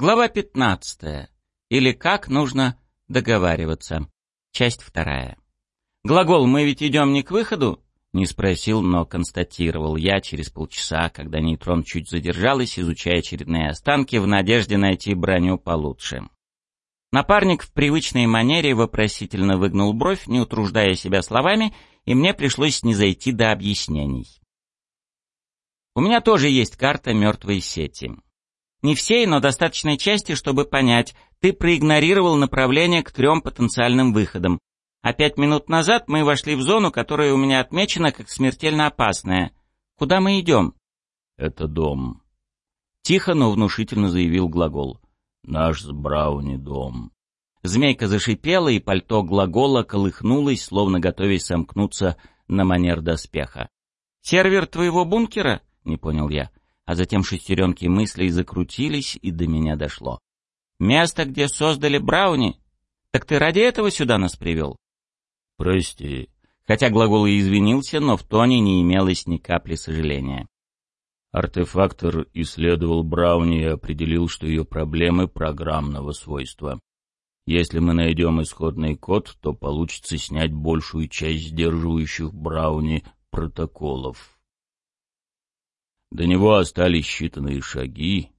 Глава 15. Или как нужно договариваться. Часть вторая. Глагол «мы ведь идем не к выходу?» Не спросил, но констатировал я через полчаса, когда нейтрон чуть задержалась, изучая очередные останки в надежде найти броню получше. Напарник в привычной манере вопросительно выгнул бровь, не утруждая себя словами, и мне пришлось не зайти до объяснений. У меня тоже есть карта мертвой сети. Не всей, но достаточной части, чтобы понять, ты проигнорировал направление к трем потенциальным выходам. А пять минут назад мы вошли в зону, которая у меня отмечена как смертельно опасная. Куда мы идем? Это дом. Тихо, но внушительно заявил глагол. Наш с Брауни дом. Змейка зашипела, и пальто глагола колыхнулось, словно готовясь сомкнуться на манер доспеха. «Сервер твоего бункера?» — не понял я а затем шестеренки мыслей закрутились, и до меня дошло. «Место, где создали Брауни? Так ты ради этого сюда нас привел?» «Прости». Хотя глагол и извинился, но в тоне не имелось ни капли сожаления. Артефактор исследовал Брауни и определил, что ее проблемы программного свойства. Если мы найдем исходный код, то получится снять большую часть сдерживающих Брауни протоколов. До него остались считанные шаги.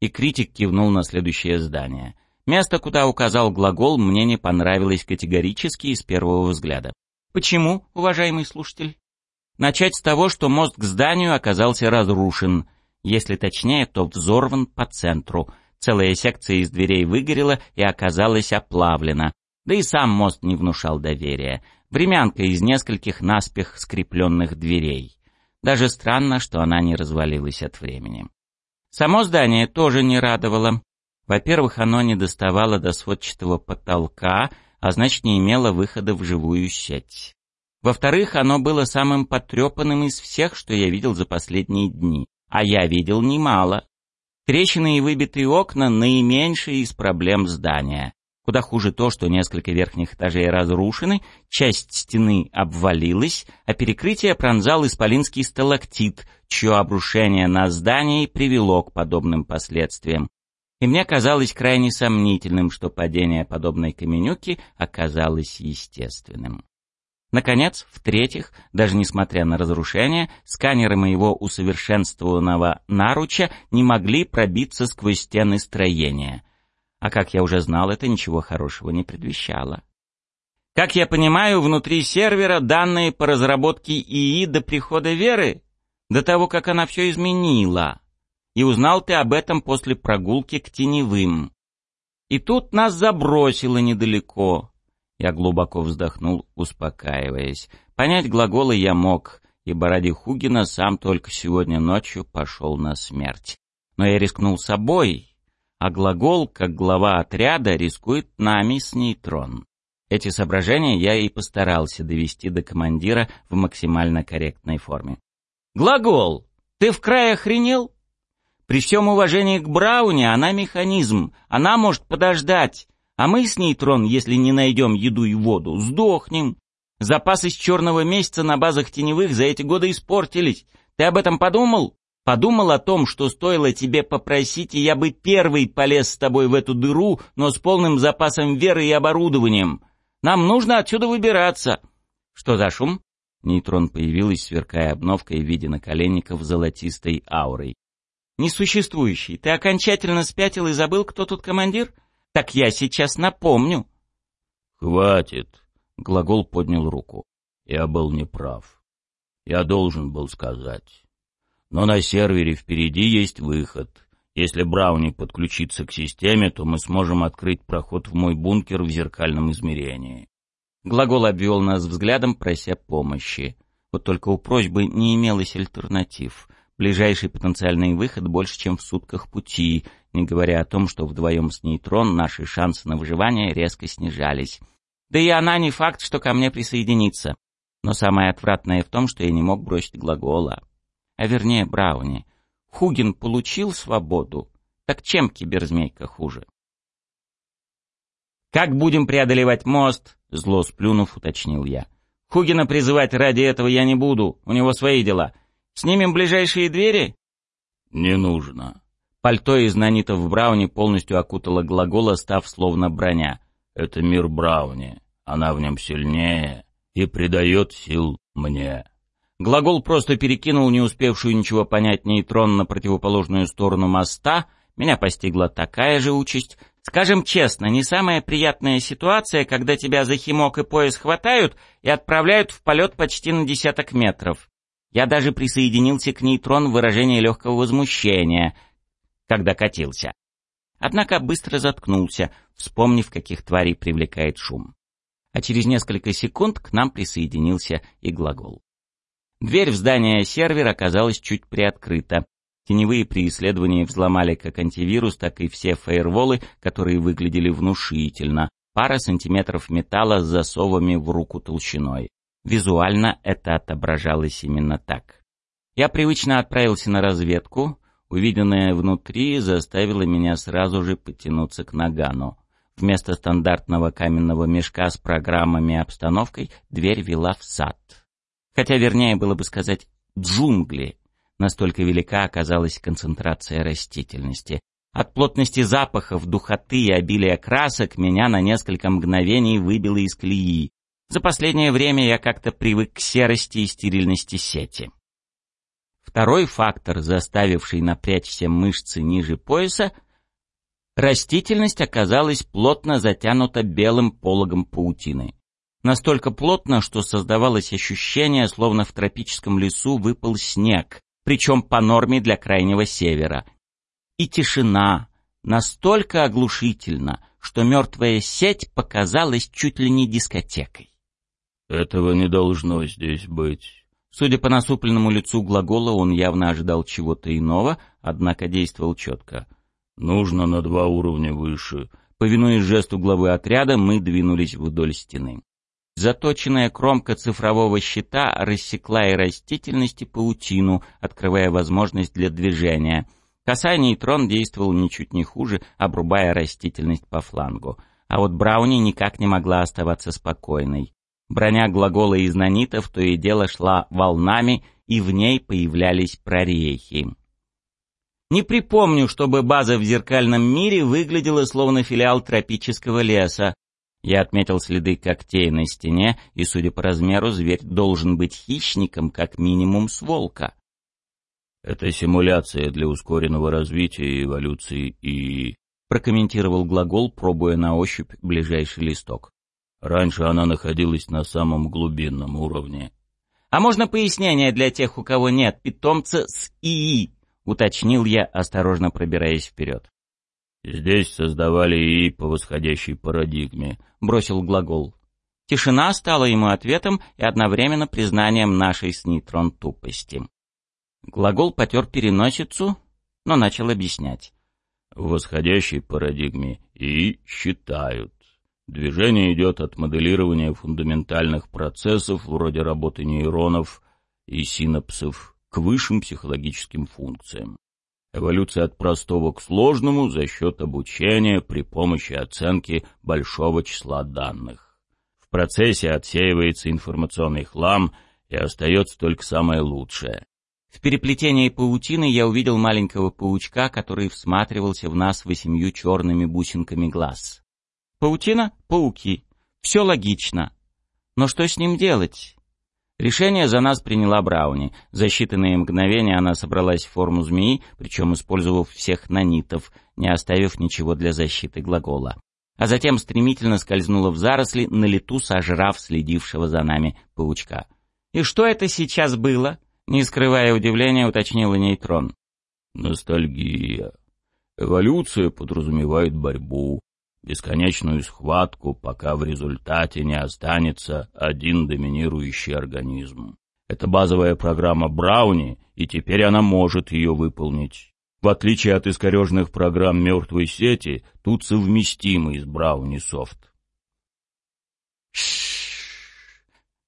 И критик кивнул на следующее здание. Место, куда указал глагол, мне не понравилось категорически и с первого взгляда. Почему, уважаемый слушатель? Начать с того, что мост к зданию оказался разрушен. Если точнее, то взорван по центру. Целая секция из дверей выгорела и оказалась оплавлена. Да и сам мост не внушал доверия. Времянка из нескольких наспех скрепленных дверей. Даже странно, что она не развалилась от времени. Само здание тоже не радовало. Во-первых, оно не доставало до сводчатого потолка, а значит не имело выхода в живую сеть. Во-вторых, оно было самым потрепанным из всех, что я видел за последние дни. А я видел немало. Трещины и выбитые окна — наименьшие из проблем здания. Куда хуже то, что несколько верхних этажей разрушены, часть стены обвалилась, а перекрытие пронзал исполинский сталактит, чье обрушение на здании привело к подобным последствиям. И мне казалось крайне сомнительным, что падение подобной каменюки оказалось естественным. Наконец, в-третьих, даже несмотря на разрушение, сканеры моего усовершенствованного наруча не могли пробиться сквозь стены строения — а как я уже знал, это ничего хорошего не предвещало. Как я понимаю, внутри сервера данные по разработке ИИ до прихода Веры, до того, как она все изменила. И узнал ты об этом после прогулки к теневым. И тут нас забросило недалеко. Я глубоко вздохнул, успокаиваясь. Понять глаголы я мог, ибо ради Хугина сам только сегодня ночью пошел на смерть. Но я рискнул собой, а глагол, как глава отряда, рискует нами с нейтрон. Эти соображения я и постарался довести до командира в максимально корректной форме. «Глагол! Ты в край охренел? При всем уважении к Брауне, она механизм, она может подождать, а мы с нейтрон, если не найдем еду и воду, сдохнем. Запасы с черного месяца на базах теневых за эти годы испортились. Ты об этом подумал?» Подумал о том, что стоило тебе попросить, и я бы первый полез с тобой в эту дыру, но с полным запасом веры и оборудованием. Нам нужно отсюда выбираться. Что за шум? Нейтрон появилась, сверкая обновкой в виде наколенников золотистой аурой. Несуществующий, ты окончательно спятил и забыл, кто тут командир? Так я сейчас напомню. Хватит. Глагол поднял руку. Я был неправ. Я должен был сказать. Но на сервере впереди есть выход. Если Брауни подключится к системе, то мы сможем открыть проход в мой бункер в зеркальном измерении. Глагол обвел нас взглядом, прося помощи. Вот только у просьбы не имелось альтернатив. Ближайший потенциальный выход больше, чем в сутках пути, не говоря о том, что вдвоем с нейтрон наши шансы на выживание резко снижались. Да и она не факт, что ко мне присоединится. Но самое отвратное в том, что я не мог бросить глагола а вернее Брауни. Хугин получил свободу, так чем киберзмейка хуже? «Как будем преодолевать мост?» — зло сплюнув, уточнил я. «Хугина призывать ради этого я не буду, у него свои дела. Снимем ближайшие двери?» «Не нужно». Пальто из нанитов Брауни полностью окутало глагола, став словно броня. «Это мир Брауни. Она в нем сильнее и придает сил мне». Глагол просто перекинул не успевшую ничего понять нейтрон на противоположную сторону моста. Меня постигла такая же участь. Скажем честно, не самая приятная ситуация, когда тебя за химок и пояс хватают и отправляют в полет почти на десяток метров. Я даже присоединился к нейтрон в выражении легкого возмущения, когда катился. Однако быстро заткнулся, вспомнив, каких тварей привлекает шум. А через несколько секунд к нам присоединился и глагол. Дверь в здание сервера оказалась чуть приоткрыта. Теневые при исследовании взломали как антивирус, так и все фаерволы, которые выглядели внушительно. Пара сантиметров металла с засовами в руку толщиной. Визуально это отображалось именно так. Я привычно отправился на разведку. Увиденное внутри заставило меня сразу же потянуться к нагану. Вместо стандартного каменного мешка с программами и обстановкой дверь вела в сад. Хотя вернее было бы сказать «джунгли». Настолько велика оказалась концентрация растительности. От плотности запахов, духоты и обилия красок меня на несколько мгновений выбило из колеи. За последнее время я как-то привык к серости и стерильности сети. Второй фактор, заставивший напрячь все мышцы ниже пояса, растительность оказалась плотно затянута белым пологом паутины. Настолько плотно, что создавалось ощущение, словно в тропическом лесу выпал снег, причем по норме для крайнего севера. И тишина настолько оглушительна, что мертвая сеть показалась чуть ли не дискотекой. «Этого не должно здесь быть». Судя по насупленному лицу глагола, он явно ожидал чего-то иного, однако действовал четко. «Нужно на два уровня выше». Повинуясь жесту главы отряда, мы двинулись вдоль стены. Заточенная кромка цифрового щита рассекла и растительность, и паутину, открывая возможность для движения. Косая нейтрон действовал ничуть не хуже, обрубая растительность по флангу. А вот Брауни никак не могла оставаться спокойной. Броня глагола из нанитов то и дело шла волнами, и в ней появлялись прорехи. Не припомню, чтобы база в зеркальном мире выглядела словно филиал тропического леса. Я отметил следы когтей на стене, и, судя по размеру, зверь должен быть хищником, как минимум с волка. «Это симуляция для ускоренного развития и эволюции и...» прокомментировал глагол, пробуя на ощупь ближайший листок. Раньше она находилась на самом глубинном уровне. «А можно пояснение для тех, у кого нет питомца с ИИ?» — уточнил я, осторожно пробираясь вперед. «Здесь создавали ИИ по восходящей парадигме», — бросил глагол. Тишина стала ему ответом и одновременно признанием нашей с нейтрон тупости. Глагол потер переносицу, но начал объяснять. В восходящей парадигме ИИ считают, Движение идет от моделирования фундаментальных процессов вроде работы нейронов и синапсов к высшим психологическим функциям. Эволюция от простого к сложному за счет обучения при помощи оценки большого числа данных. В процессе отсеивается информационный хлам и остается только самое лучшее. В переплетении паутины я увидел маленького паучка, который всматривался в нас восемью черными бусинками глаз. Паутина — пауки. Все логично. Но что с ним делать? Решение за нас приняла Брауни. За считанные мгновения она собралась в форму змеи, причем использовав всех нанитов, не оставив ничего для защиты глагола. А затем стремительно скользнула в заросли, на лету сожрав следившего за нами паучка. «И что это сейчас было?» Не скрывая удивления, уточнила нейтрон. «Ностальгия. Эволюция подразумевает борьбу, бесконечную схватку, пока в результате не останется один доминирующий организм. Это базовая программа Брауни, и теперь она может ее выполнить. В отличие от искорежных программ мертвой сети, тут совместимый с Брауни софт.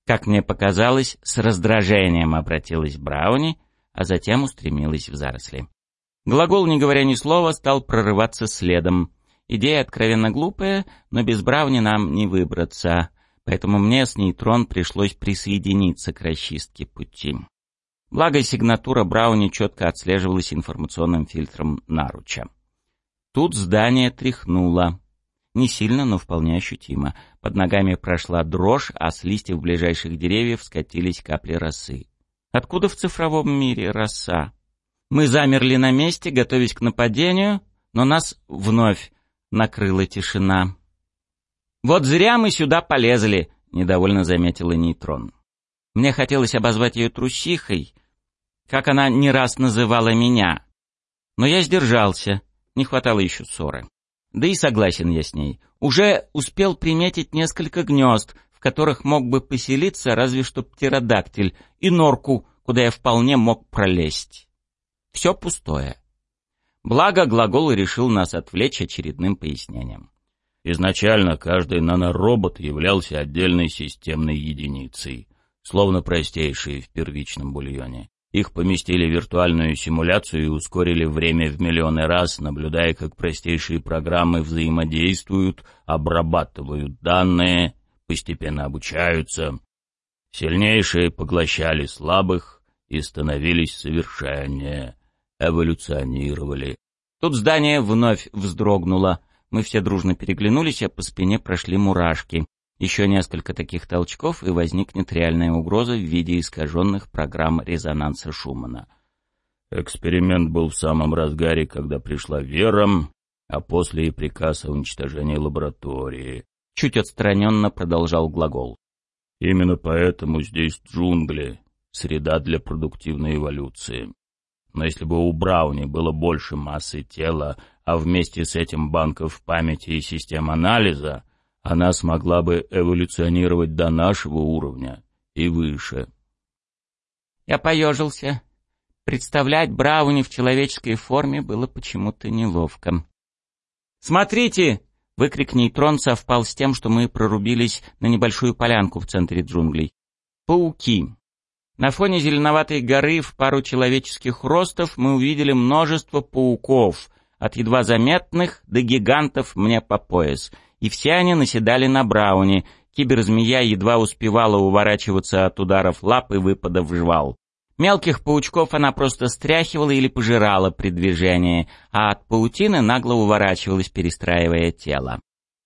Как мне показалось, с раздражением обратилась Брауни, а затем устремилась в заросли. Глагол, не говоря ни слова, стал прорываться следом. Идея откровенно глупая, но без Брауни нам не выбраться, поэтому мне с нейтрон пришлось присоединиться к расчистке пути. Благо, сигнатура Брауни четко отслеживалась информационным фильтром наруча. Тут здание тряхнуло. Не сильно, но вполне ощутимо. Под ногами прошла дрожь, а с листьев ближайших деревьев скатились капли росы. Откуда в цифровом мире роса? Мы замерли на месте, готовясь к нападению, но нас вновь накрыла тишина. «Вот зря мы сюда полезли», — недовольно заметила нейтрон. Мне хотелось обозвать ее трусихой, как она не раз называла меня. Но я сдержался, не хватало еще ссоры. Да и согласен я с ней. Уже успел приметить несколько гнезд, в которых мог бы поселиться разве что птеродактиль, и норку, куда я вполне мог пролезть. Все пустое. Благо, глагол решил нас отвлечь очередным пояснением. Изначально каждый наноробот являлся отдельной системной единицей, словно простейшие в первичном бульоне. Их поместили в виртуальную симуляцию и ускорили время в миллионы раз, наблюдая, как простейшие программы взаимодействуют, обрабатывают данные, постепенно обучаются. Сильнейшие поглощали слабых и становились совершеннее, эволюционировали. Тут здание вновь вздрогнуло. Мы все дружно переглянулись, а по спине прошли мурашки. Еще несколько таких толчков, и возникнет реальная угроза в виде искаженных программ резонанса Шумана. Эксперимент был в самом разгаре, когда пришла Вера, а после и приказ о уничтожении лаборатории. Чуть отстраненно продолжал глагол. Именно поэтому здесь джунгли, среда для продуктивной эволюции. Но если бы у Брауни было больше массы тела, а вместе с этим банков памяти и систем анализа, она смогла бы эволюционировать до нашего уровня и выше. Я поежился. Представлять Брауни в человеческой форме было почему-то неловко. «Смотрите!» — выкрик нейтрон совпал с тем, что мы прорубились на небольшую полянку в центре джунглей. Пауки. На фоне зеленоватой горы в пару человеческих ростов мы увидели множество пауков, от едва заметных до гигантов мне по пояс — и все они наседали на Брауни. Киберзмея едва успевала уворачиваться от ударов лап и выпадов жвал. Мелких паучков она просто стряхивала или пожирала при движении, а от паутины нагло уворачивалась, перестраивая тело.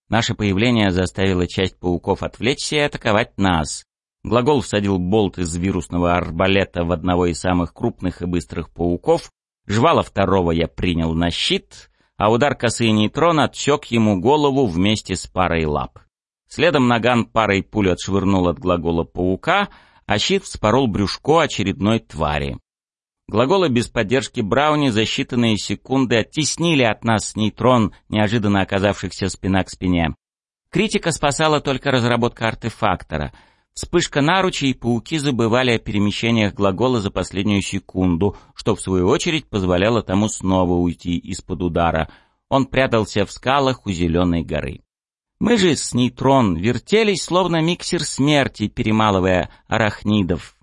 Наше появление заставило часть пауков отвлечься и атаковать нас. Глагол всадил болт из вирусного арбалета в одного из самых крупных и быстрых пауков, жвала второго я принял на щит, а удар косы нейтрона отсек ему голову вместе с парой лап. Следом наган парой пуль отшвырнул от глагола паука, а щит вспорол брюшко очередной твари. Глаголы без поддержки Брауни за считанные секунды оттеснили от нас нейтрон, неожиданно оказавшихся спина к спине. Критика спасала только разработка артефактора — Вспышка наруча и пауки забывали о перемещениях глагола за последнюю секунду, что в свою очередь позволяло тому снова уйти из-под удара. Он прятался в скалах у зеленой горы. Мы же с нейтрон вертелись, словно миксер смерти, перемалывая арахнидов.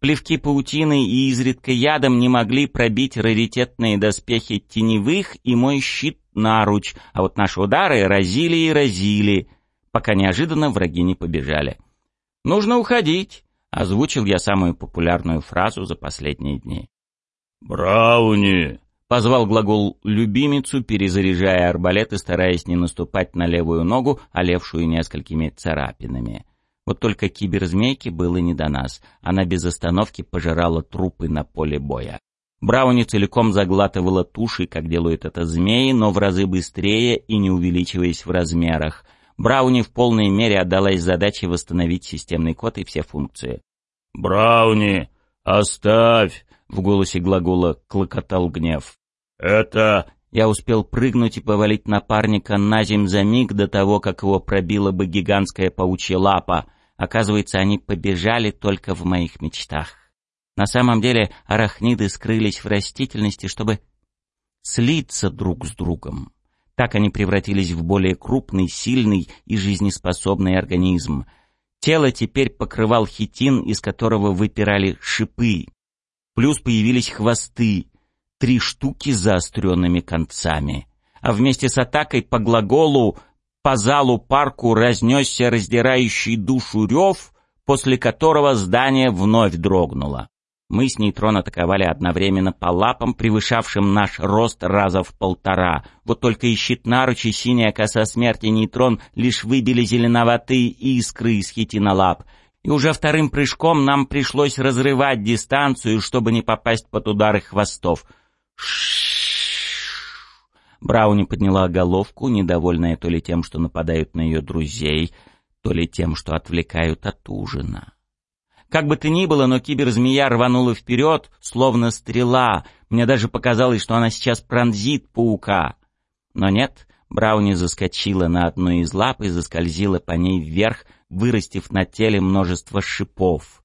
Плевки паутины и изредка ядом не могли пробить раритетные доспехи теневых и мой щит наруч, а вот наши удары разили и разили, пока неожиданно враги не побежали. «Нужно уходить», — озвучил я самую популярную фразу за последние дни. «Брауни!» — позвал глагол любимицу, перезаряжая арбалет и стараясь не наступать на левую ногу, олевшую несколькими царапинами. Вот только киберзмейке было не до нас. Она без остановки пожирала трупы на поле боя. Брауни целиком заглатывала туши, как делают это змеи, но в разы быстрее и не увеличиваясь в размерах — Брауни в полной мере отдалась задаче восстановить системный код и все функции. «Брауни, оставь!» — в голосе глагола клокотал гнев. «Это...» Я успел прыгнуть и повалить напарника на земь за миг до того, как его пробила бы гигантская паучья лапа. Оказывается, они побежали только в моих мечтах. На самом деле арахниды скрылись в растительности, чтобы слиться друг с другом. Так они превратились в более крупный, сильный и жизнеспособный организм. Тело теперь покрывал хитин, из которого выпирали шипы. Плюс появились хвосты, три штуки с заостренными концами. А вместе с атакой по глаголу по залу парку разнесся раздирающий душу рев, после которого здание вновь дрогнуло. Мы с нейтрон атаковали одновременно по лапам, превышавшим наш рост раза в полтора. Вот только и щит наручи, синяя коса смерти нейтрон лишь выбили зеленоватые искры из хитина лап. И уже вторым прыжком нам пришлось разрывать дистанцию, чтобы не попасть под удары хвостов. Брауни подняла головку, недовольная то ли тем, что нападают на ее друзей, то ли тем, что отвлекают от ужина. Как бы то ни было, но киберзмея рванула вперед, словно стрела. Мне даже показалось, что она сейчас пронзит паука. Но нет, Брауни заскочила на одну из лап и заскользила по ней вверх, вырастив на теле множество шипов.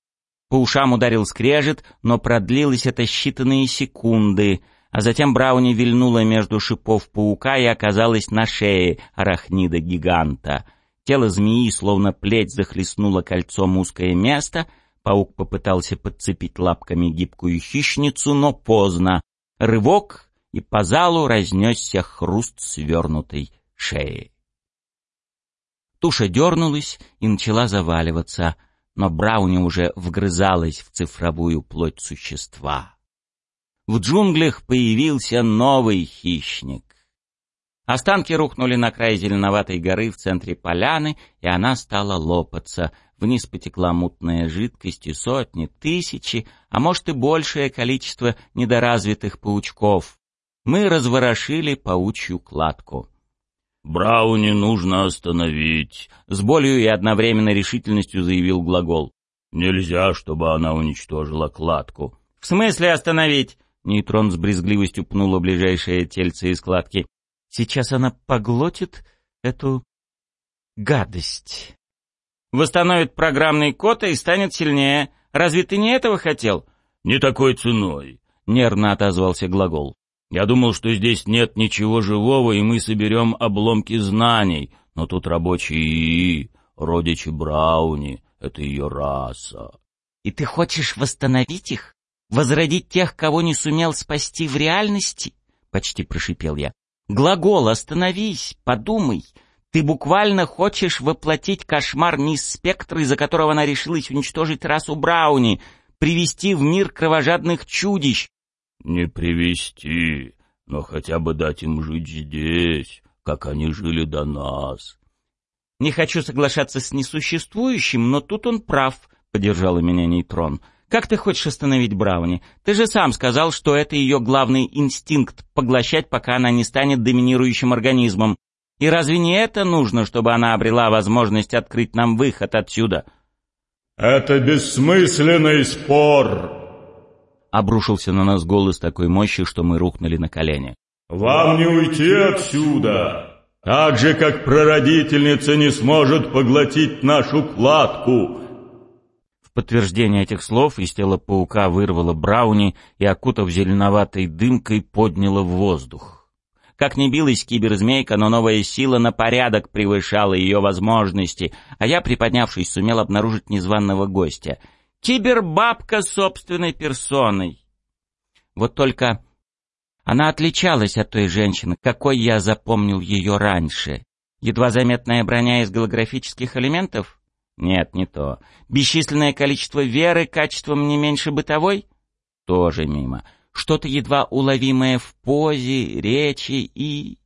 По ушам ударил скрежет, но продлилось это считанные секунды, а затем Брауни вильнула между шипов паука и оказалась на шее арахнида-гиганта. Тело змеи, словно плеть, захлестнуло кольцом узкое место — Паук попытался подцепить лапками гибкую хищницу, но поздно. Рывок, и по залу разнесся хруст свернутой шеи. Туша дернулась и начала заваливаться, но Брауни уже вгрызалась в цифровую плоть существа. В джунглях появился новый хищник. Останки рухнули на край зеленоватой горы в центре поляны, и она стала лопаться — Вниз потекла мутная жидкость и сотни, тысячи, а может и большее количество недоразвитых паучков. Мы разворошили паучью кладку. «Брауни нужно остановить», — с болью и одновременно решительностью заявил глагол. «Нельзя, чтобы она уничтожила кладку». «В смысле остановить?» Нейтрон с брезгливостью пнула ближайшее тельце из кладки. «Сейчас она поглотит эту гадость». Восстановит программный код и станет сильнее. Разве ты не этого хотел? Не такой ценой, нервно отозвался глагол. Я думал, что здесь нет ничего живого, и мы соберем обломки знаний. Но тут рабочие ИИ, родичи Брауни, это ее раса. И ты хочешь восстановить их? Возродить тех, кого не сумел спасти в реальности? Почти прошипел я. Глагол, остановись, подумай. Ты буквально хочешь воплотить кошмар мисс Спектр, из-за которого она решилась уничтожить расу Брауни, привести в мир кровожадных чудищ. Не привести, но хотя бы дать им жить здесь, как они жили до нас. Не хочу соглашаться с несуществующим, но тут он прав, поддержала меня нейтрон. Как ты хочешь остановить Брауни? Ты же сам сказал, что это ее главный инстинкт — поглощать, пока она не станет доминирующим организмом. И разве не это нужно, чтобы она обрела возможность открыть нам выход отсюда? «Это бессмысленный спор!» Обрушился на нас голос такой мощи, что мы рухнули на колени. «Вам не уйти отсюда, так же, как прародительница не сможет поглотить нашу кладку!» В подтверждение этих слов из тела паука вырвало Брауни и, окутав зеленоватой дымкой, подняло в воздух. Как ни билась киберзмейка, но новая сила на порядок превышала ее возможности, а я, приподнявшись, сумел обнаружить незваного гостя. Кибербабка собственной персоной. Вот только она отличалась от той женщины, какой я запомнил ее раньше. Едва заметная броня из голографических элементов? Нет, не то. Бесчисленное количество веры качеством не меньше бытовой? Тоже мимо что-то едва уловимое в позе, речи и...